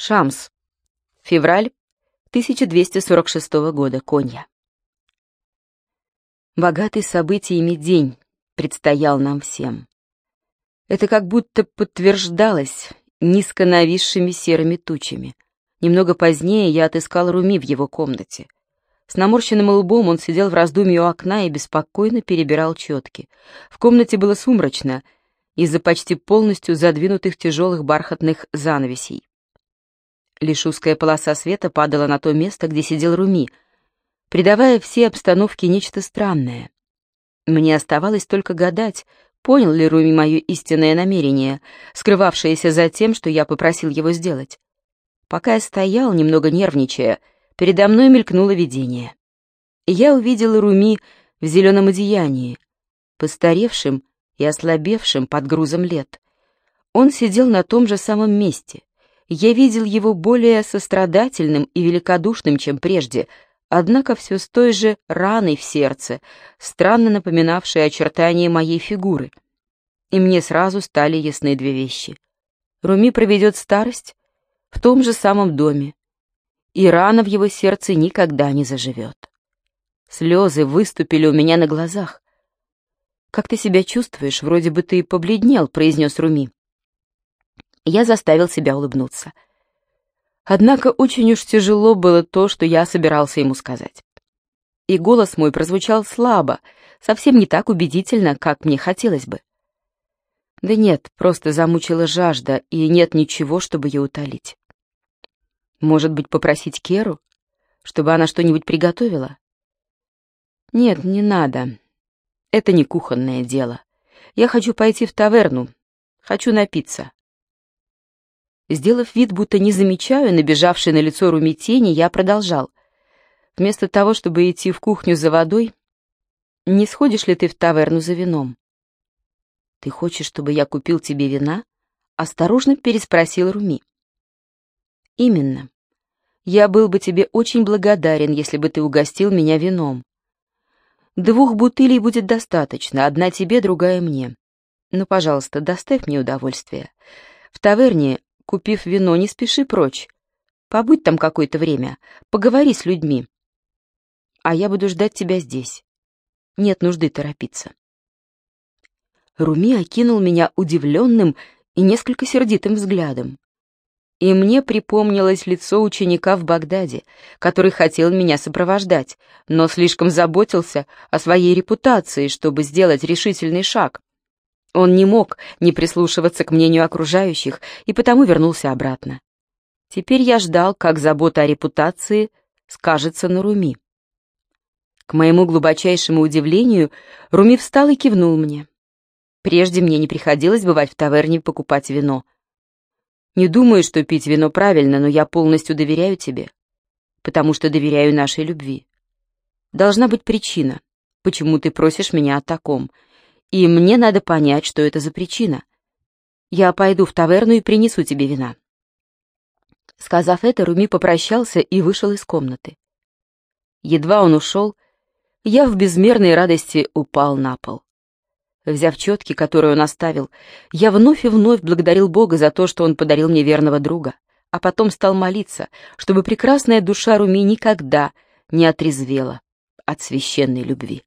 Шамс. Февраль 1246 года. Конья. Богатый событиями день предстоял нам всем. Это как будто подтверждалось низко нависшими серыми тучами. Немного позднее я отыскал Руми в его комнате. С наморщенным лбом он сидел в раздумье у окна и беспокойно перебирал четки. В комнате было сумрачно из-за почти полностью задвинутых тяжелых бархатных занавесей. Лишь узкая полоса света падала на то место, где сидел Руми, придавая всей обстановке нечто странное. Мне оставалось только гадать, понял ли Руми мое истинное намерение, скрывавшееся за тем, что я попросил его сделать. Пока я стоял, немного нервничая, передо мной мелькнуло видение. Я увидел Руми в зеленом одеянии, постаревшим и ослабевшим под грузом лет. Он сидел на том же самом месте, я видел его более сострадательным и великодушным, чем прежде, однако все с той же раной в сердце, странно напоминавшей очертания моей фигуры. И мне сразу стали ясны две вещи. Руми проведет старость в том же самом доме, и рана в его сердце никогда не заживет. Слезы выступили у меня на глазах. «Как ты себя чувствуешь? Вроде бы ты побледнел», — произнес Руми. Я заставил себя улыбнуться. Однако очень уж тяжело было то, что я собирался ему сказать. И голос мой прозвучал слабо, совсем не так убедительно, как мне хотелось бы. Да нет, просто замучила жажда, и нет ничего, чтобы ее утолить. Может быть, попросить Керу, чтобы она что-нибудь приготовила? Нет, не надо. Это не кухонное дело. Я хочу пойти в таверну. Хочу напиться. Сделав вид, будто не замечаю набежавшей на лицо Руми тени, я продолжал. Вместо того, чтобы идти в кухню за водой, не сходишь ли ты в таверну за вином? Ты хочешь, чтобы я купил тебе вина? Осторожно переспросил Руми. Именно. Я был бы тебе очень благодарен, если бы ты угостил меня вином. Двух бутылей будет достаточно, одна тебе, другая мне. Ну, пожалуйста, доставь мне удовольствие. В таверне Купив вино, не спеши прочь. Побудь там какое-то время, поговори с людьми. А я буду ждать тебя здесь. Нет нужды торопиться. Руми окинул меня удивленным и несколько сердитым взглядом. И мне припомнилось лицо ученика в Багдаде, который хотел меня сопровождать, но слишком заботился о своей репутации, чтобы сделать решительный шаг. Он не мог не прислушиваться к мнению окружающих и потому вернулся обратно. Теперь я ждал, как забота о репутации скажется на Руми. К моему глубочайшему удивлению, Руми встал и кивнул мне. Прежде мне не приходилось бывать в таверне покупать вино. Не думаю, что пить вино правильно, но я полностью доверяю тебе, потому что доверяю нашей любви. Должна быть причина, почему ты просишь меня о таком — и мне надо понять, что это за причина. Я пойду в таверну и принесу тебе вина». Сказав это, Руми попрощался и вышел из комнаты. Едва он ушел, я в безмерной радости упал на пол. Взяв четки, которые он оставил, я вновь и вновь благодарил Бога за то, что он подарил мне верного друга, а потом стал молиться, чтобы прекрасная душа Руми никогда не отрезвела от священной любви.